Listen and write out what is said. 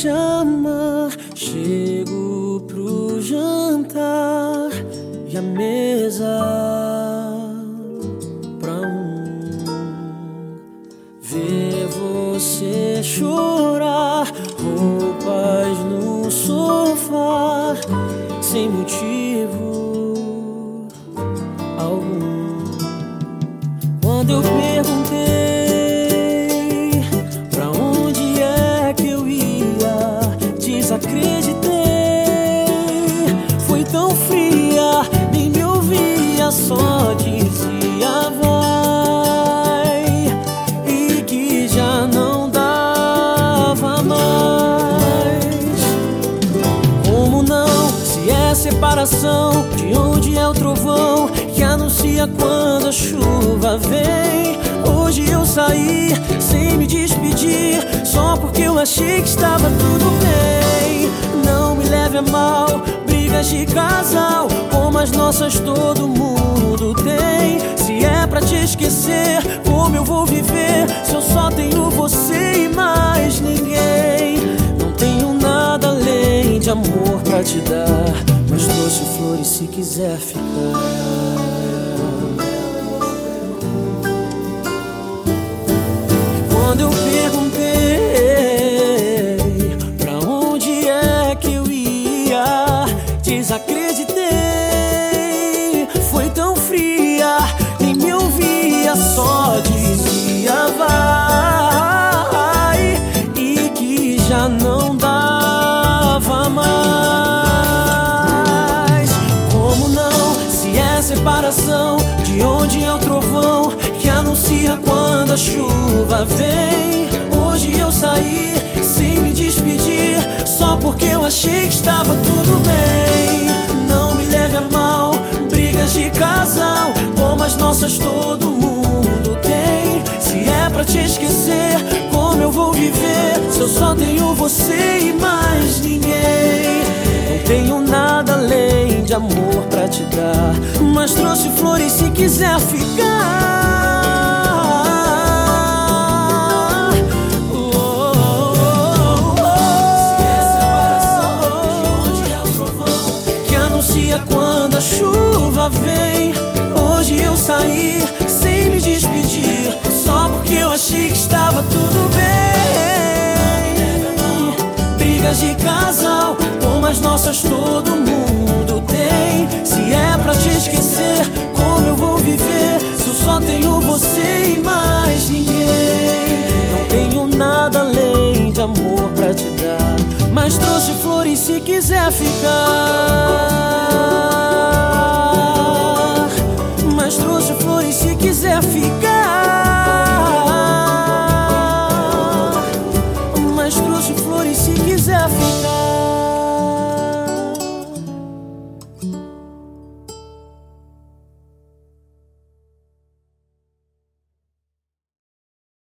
te amar. Chego pro jantar e a mesa pra um ver você chorar, roupas no sofá sem motivo algum. Quando eu perguntei de onde é o trovão que anuncia quando a chuva vem? Hoje eu saí sem me despedir, só porque eu achei que estava tudo bem. Não me leve a mal, brigas de casal, como as nossas todo mundo tem. Se é pra te esquecer, como eu vou viver se eu só tenho você e mais ninguém? Não tenho nada além de amor pra te dar, flores se quiser ficar. Quando eu perguntei pra onde é que eu ia, desacreditei. De onde é o trovão que anuncia quando a chuva vem? Hoje eu saí sem me despedir, só porque eu achei que estava tudo bem. Não me leve a mal, brigas de casal, como as nossas todo mundo tem. Se é pra te esquecer, como eu vou viver se eu só tenho você e mais mas trouxe flores se quiser ficar. Oh, oh, oh, oh. Que anuncia quando a chuva vem. Hoje eu saí sem me despedir, só porque eu achei que estava tudo bem. Brigas de casal, como as nossas todo quiser ficar.